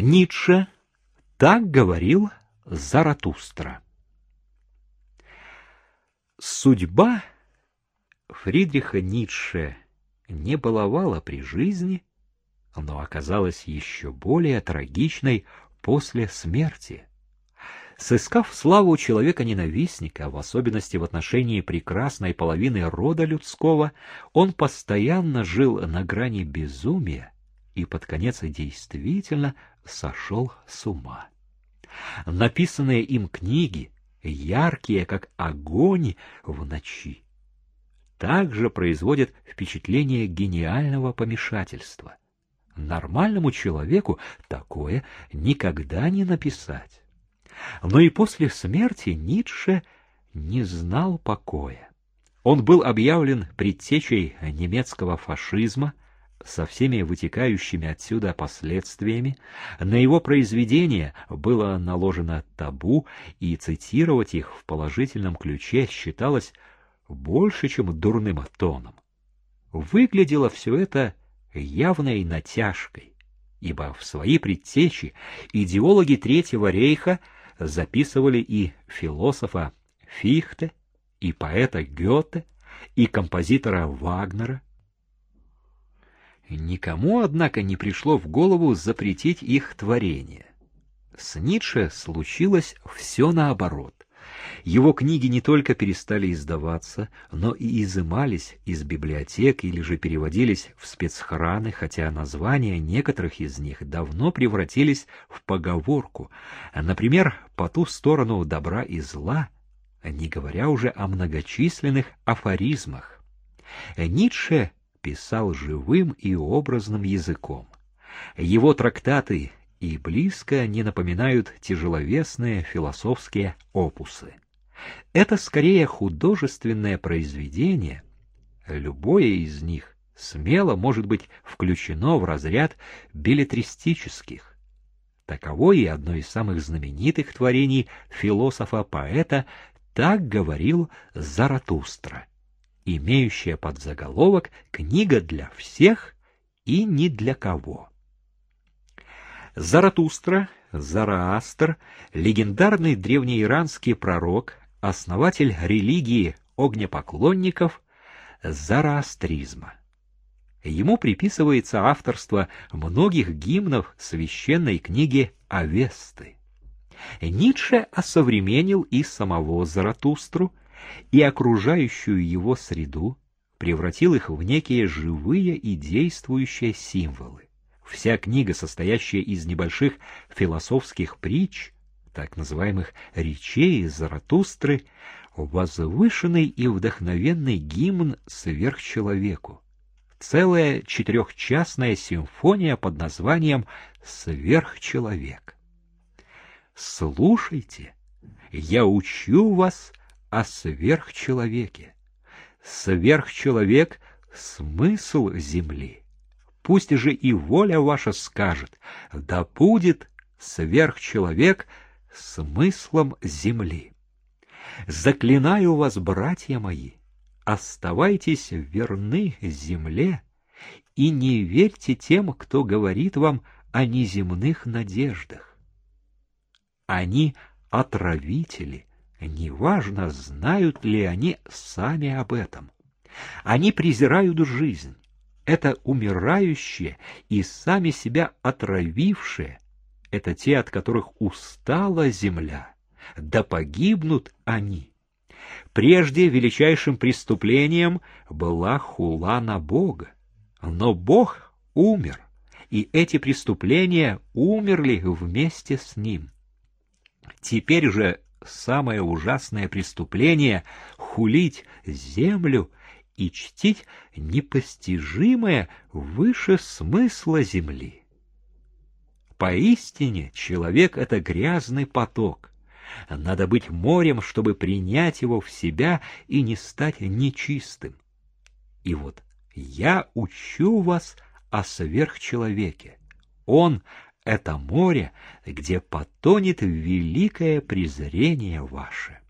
Ницше так говорил Заратустра. Судьба Фридриха Ницше не баловала при жизни, но оказалась еще более трагичной после смерти. Сыскав славу человека-ненавистника, в особенности в отношении прекрасной половины рода людского, он постоянно жил на грани безумия и под конец действительно сошел с ума. Написанные им книги, яркие, как огонь в ночи, также производят впечатление гениального помешательства. Нормальному человеку такое никогда не написать. Но и после смерти Ницше не знал покоя. Он был объявлен предтечей немецкого фашизма, со всеми вытекающими отсюда последствиями, на его произведения было наложено табу, и цитировать их в положительном ключе считалось больше, чем дурным тоном. Выглядело все это явной натяжкой, ибо в свои предтечи идеологи Третьего рейха записывали и философа Фихте, и поэта Гёте, и композитора Вагнера, Никому, однако, не пришло в голову запретить их творение. С Ницше случилось все наоборот. Его книги не только перестали издаваться, но и изымались из библиотек или же переводились в спецхраны, хотя названия некоторых из них давно превратились в поговорку. Например, «По ту сторону добра и зла», не говоря уже о многочисленных афоризмах. Ницше писал живым и образным языком. Его трактаты и близко не напоминают тяжеловесные философские опусы. Это скорее художественное произведение, любое из них смело может быть включено в разряд билетристических. Таково и одно из самых знаменитых творений философа-поэта «Так говорил Заратустра» имеющая под заголовок «Книга для всех и ни для кого». Заратустра, Зараастр, легендарный древнеиранский пророк, основатель религии огнепоклонников зороастризма. Ему приписывается авторство многих гимнов священной книги Авесты. Ницше осовременил и самого Заратустру, и окружающую его среду, превратил их в некие живые и действующие символы. Вся книга, состоящая из небольших философских притч, так называемых речей Заратустры, возвышенный и вдохновенный гимн сверхчеловеку. Целая четырехчастная симфония под названием «Сверхчеловек». Слушайте, я учу вас о сверхчеловеке. Сверхчеловек — смысл земли. Пусть же и воля ваша скажет, да будет сверхчеловек смыслом земли. Заклинаю вас, братья мои, оставайтесь верны земле и не верьте тем, кто говорит вам о неземных надеждах. Они отравители, Неважно, знают ли они сами об этом. Они презирают жизнь. Это умирающие и сами себя отравившие. Это те, от которых устала земля. Да погибнут они. Прежде величайшим преступлением была хула на Бога. Но Бог умер, и эти преступления умерли вместе с Ним. Теперь же самое ужасное преступление — хулить землю и чтить непостижимое выше смысла земли. Поистине человек — это грязный поток. Надо быть морем, чтобы принять его в себя и не стать нечистым. И вот я учу вас о сверхчеловеке. Он это море, где потонет великое презрение ваше.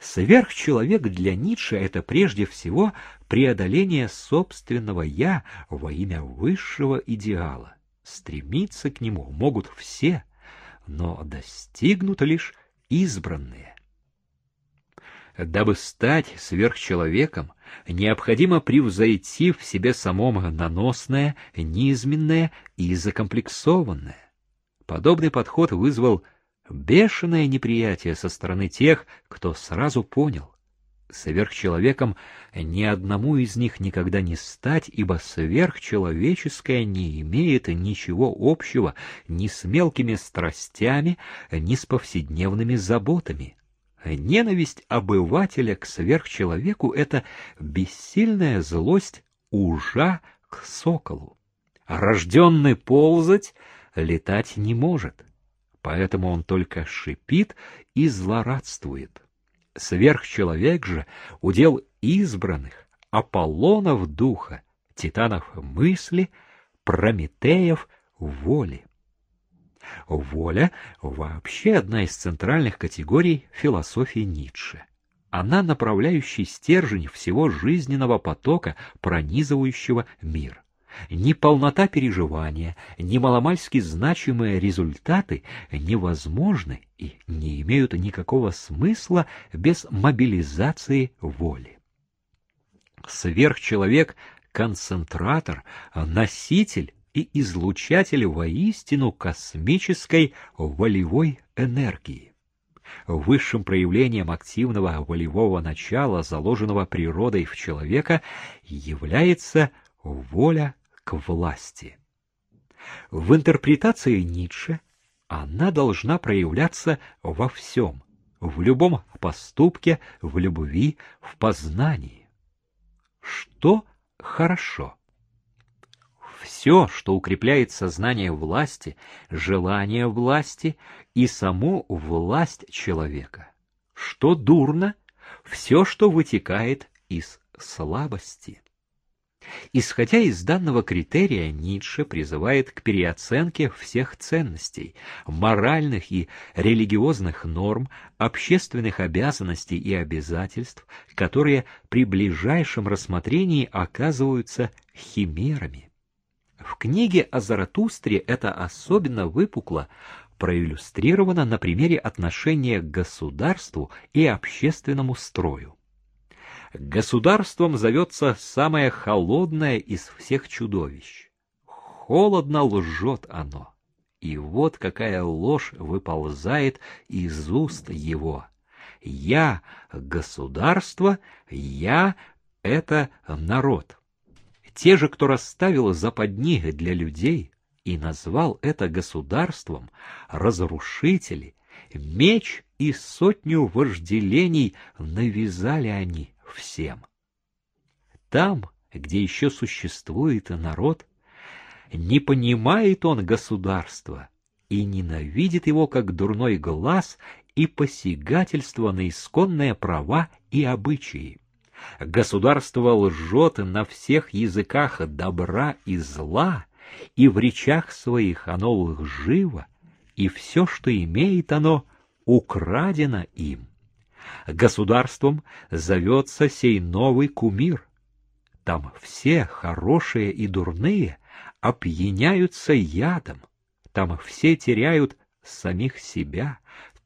Сверхчеловек для Ницше — это прежде всего преодоление собственного «я» во имя высшего идеала. Стремиться к нему могут все, но достигнут лишь избранные. Дабы стать сверхчеловеком, необходимо превзойти в себе самом наносное, низменное и закомплексованное. Подобный подход вызвал бешеное неприятие со стороны тех, кто сразу понял. Сверхчеловеком ни одному из них никогда не стать, ибо сверхчеловеческое не имеет ничего общего ни с мелкими страстями, ни с повседневными заботами. Ненависть обывателя к сверхчеловеку — это бессильная злость ужа к соколу. Рожденный ползать летать не может, поэтому он только шипит и злорадствует. Сверхчеловек же удел избранных, Аполлонов духа, титанов мысли, Прометеев воли. Воля — вообще одна из центральных категорий философии Ницше. Она направляющий стержень всего жизненного потока, пронизывающего мир. Ни полнота переживания, ни маломальски значимые результаты невозможны и не имеют никакого смысла без мобилизации воли. Сверхчеловек — концентратор, носитель и излучатель воистину космической волевой энергии. Высшим проявлением активного волевого начала, заложенного природой в человека, является воля к власти. В интерпретации Ницше она должна проявляться во всем, в любом поступке, в любви, в познании. Что хорошо? Все, что укрепляет сознание власти, желание власти и саму власть человека. Что дурно? Все, что вытекает из слабости. Исходя из данного критерия, Ницше призывает к переоценке всех ценностей, моральных и религиозных норм, общественных обязанностей и обязательств, которые при ближайшем рассмотрении оказываются химерами. В книге о Заратустре это особенно выпукло проиллюстрировано на примере отношения к государству и общественному строю. Государством зовется самое холодное из всех чудовищ. Холодно лжет оно. И вот какая ложь выползает из уст его. Я — государство, я — это народ. Те же, кто расставил западни для людей и назвал это государством, разрушители, меч и сотню вожделений навязали они всем. Там, где еще существует народ, не понимает он государства и ненавидит его как дурной глаз и посягательство на исконные права и обычаи. Государство лжет на всех языках добра и зла, и в речах своих оно лживо, и все, что имеет оно, украдено им. Государством зовется сей новый кумир. Там все, хорошие и дурные, опьяняются ядом. Там все теряют самих себя.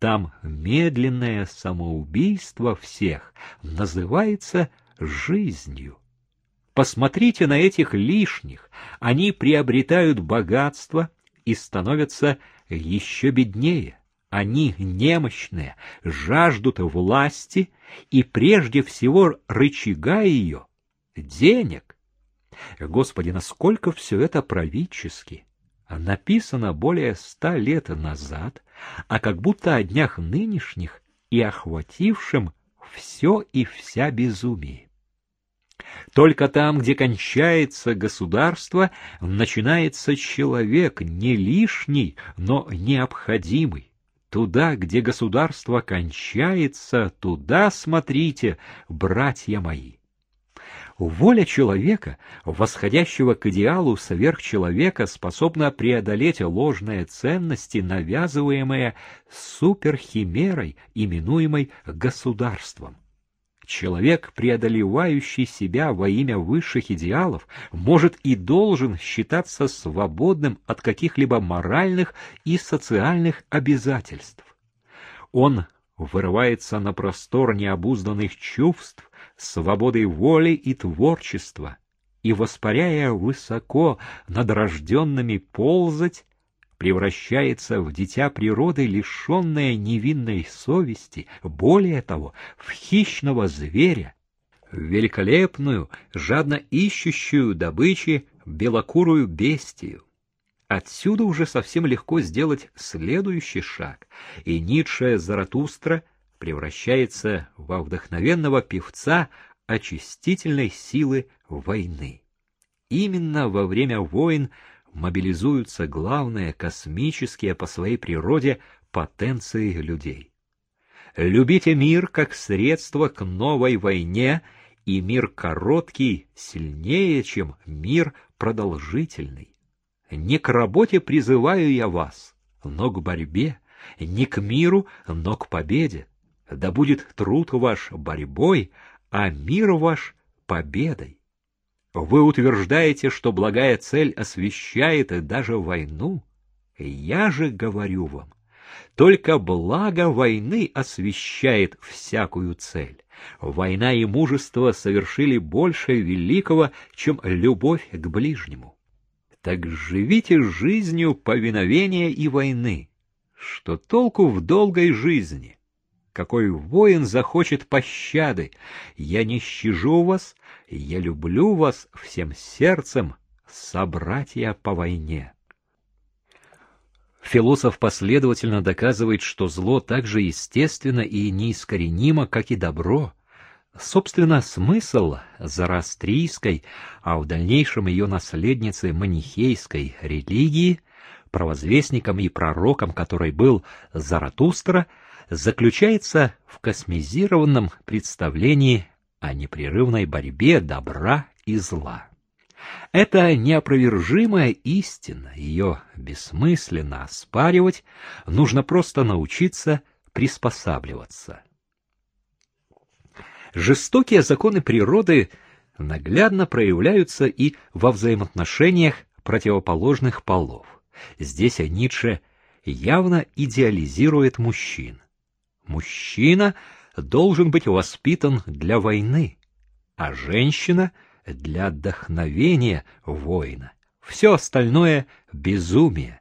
Там медленное самоубийство всех называется жизнью. Посмотрите на этих лишних. Они приобретают богатство и становятся еще беднее. Они немощные, жаждут власти и прежде всего рычага ее — денег. Господи, насколько все это правительски! Написано более ста лет назад, а как будто о днях нынешних и охватившим все и вся безумие. Только там, где кончается государство, начинается человек не лишний, но необходимый. Туда, где государство кончается, туда смотрите, братья мои. Воля человека, восходящего к идеалу сверхчеловека, способна преодолеть ложные ценности, навязываемые суперхимерой, именуемой государством. Человек, преодолевающий себя во имя высших идеалов, может и должен считаться свободным от каких-либо моральных и социальных обязательств. Он вырывается на простор необузданных чувств, свободы воли и творчества, и, воспаряя высоко над рожденными ползать, превращается в дитя природы, лишенное невинной совести, более того, в хищного зверя, в великолепную, жадно ищущую добычи белокурую бестию. Отсюда уже совсем легко сделать следующий шаг, и Ницше Заратустра превращается во вдохновенного певца очистительной силы войны. Именно во время войн мобилизуются главные космические по своей природе потенции людей. Любите мир как средство к новой войне, и мир короткий сильнее, чем мир продолжительный. Не к работе призываю я вас, но к борьбе, не к миру, но к победе. Да будет труд ваш борьбой, а мир ваш победой. Вы утверждаете, что благая цель освещает даже войну. Я же говорю вам, только благо войны освещает всякую цель. Война и мужество совершили больше великого, чем любовь к ближнему. Так живите жизнью повиновения и войны. Что толку в долгой жизни? какой воин захочет пощады. Я не щажу вас, я люблю вас всем сердцем, собратья по войне. Философ последовательно доказывает, что зло так же естественно и неискоренимо, как и добро. Собственно, смысл зарастрийской, а в дальнейшем ее наследницы манихейской религии, провозвестником и пророком которой был Заратустра, заключается в космизированном представлении о непрерывной борьбе добра и зла. Это неопровержимая истина, ее бессмысленно оспаривать, нужно просто научиться приспосабливаться. Жестокие законы природы наглядно проявляются и во взаимоотношениях противоположных полов. Здесь Ницше явно идеализирует мужчин. Мужчина должен быть воспитан для войны, а женщина — для вдохновения воина. Все остальное — безумие.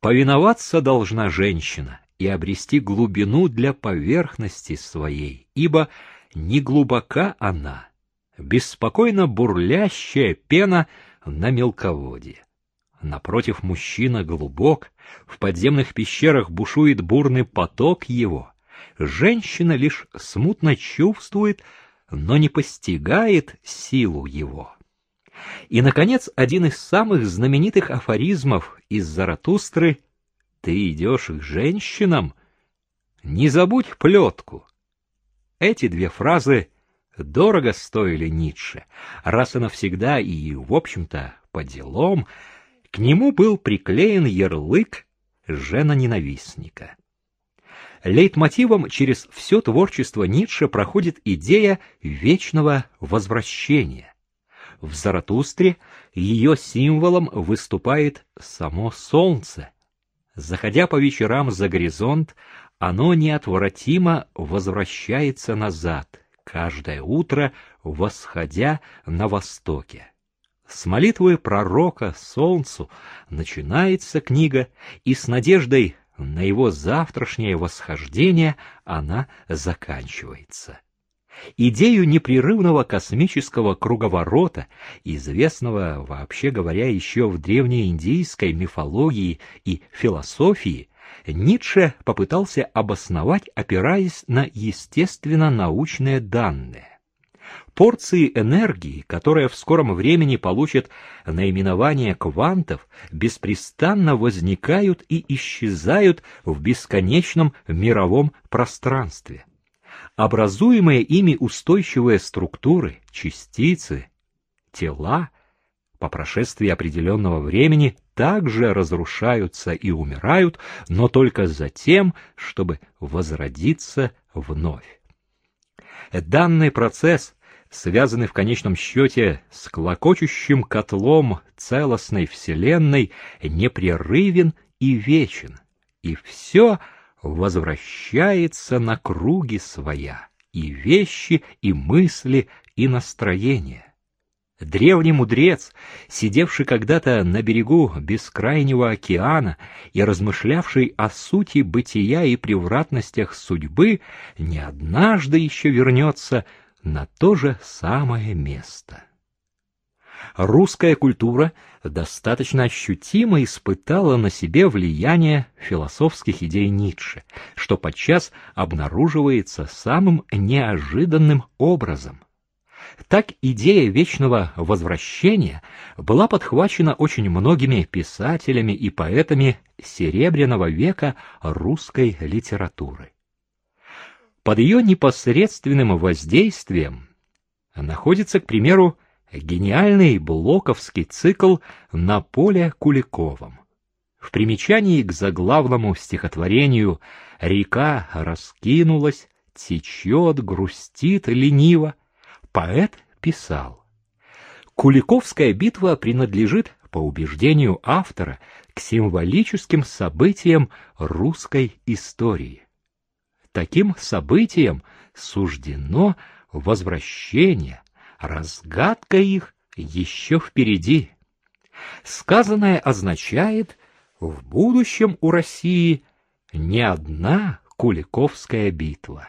Повиноваться должна женщина и обрести глубину для поверхности своей, ибо не глубока она, беспокойно бурлящая пена на мелководье. Напротив, мужчина глубок, в подземных пещерах бушует бурный поток его — женщина лишь смутно чувствует, но не постигает силу его. И, наконец, один из самых знаменитых афоризмов из Заратустры «Ты идешь к женщинам? Не забудь плетку». Эти две фразы дорого стоили Ницше, раз и навсегда и, в общем-то, по делам, к нему был приклеен ярлык жена-ненавистника. Лейтмотивом через все творчество Ницше проходит идея вечного возвращения. В Заратустре ее символом выступает само солнце. Заходя по вечерам за горизонт, оно неотвратимо возвращается назад, каждое утро восходя на востоке. С молитвы пророка солнцу начинается книга, и с надеждой на его завтрашнее восхождение она заканчивается. Идею непрерывного космического круговорота, известного, вообще говоря, еще в древнеиндийской мифологии и философии, Ницше попытался обосновать, опираясь на естественно-научные данные порции энергии, которая в скором времени получит наименование квантов, беспрестанно возникают и исчезают в бесконечном мировом пространстве. Образуемые ими устойчивые структуры, частицы, тела, по прошествии определенного времени также разрушаются и умирают, но только за тем, чтобы возродиться вновь. Данный процесс, связанный в конечном счете с клокочущим котлом целостной Вселенной, непрерывен и вечен, и все возвращается на круги своя, и вещи, и мысли, и настроения. Древний мудрец, сидевший когда-то на берегу бескрайнего океана и размышлявший о сути бытия и превратностях судьбы, не однажды еще вернется на то же самое место. Русская культура достаточно ощутимо испытала на себе влияние философских идей Ницше, что подчас обнаруживается самым неожиданным образом. Так идея вечного возвращения была подхвачена очень многими писателями и поэтами Серебряного века русской литературы. Под ее непосредственным воздействием находится, к примеру, гениальный блоковский цикл «На поле Куликовом». В примечании к заглавному стихотворению «Река раскинулась, течет, грустит лениво», Поэт писал, Куликовская битва принадлежит, по убеждению автора, к символическим событиям русской истории. Таким событиям суждено возвращение, разгадка их еще впереди. Сказанное означает, в будущем у России не одна Куликовская битва.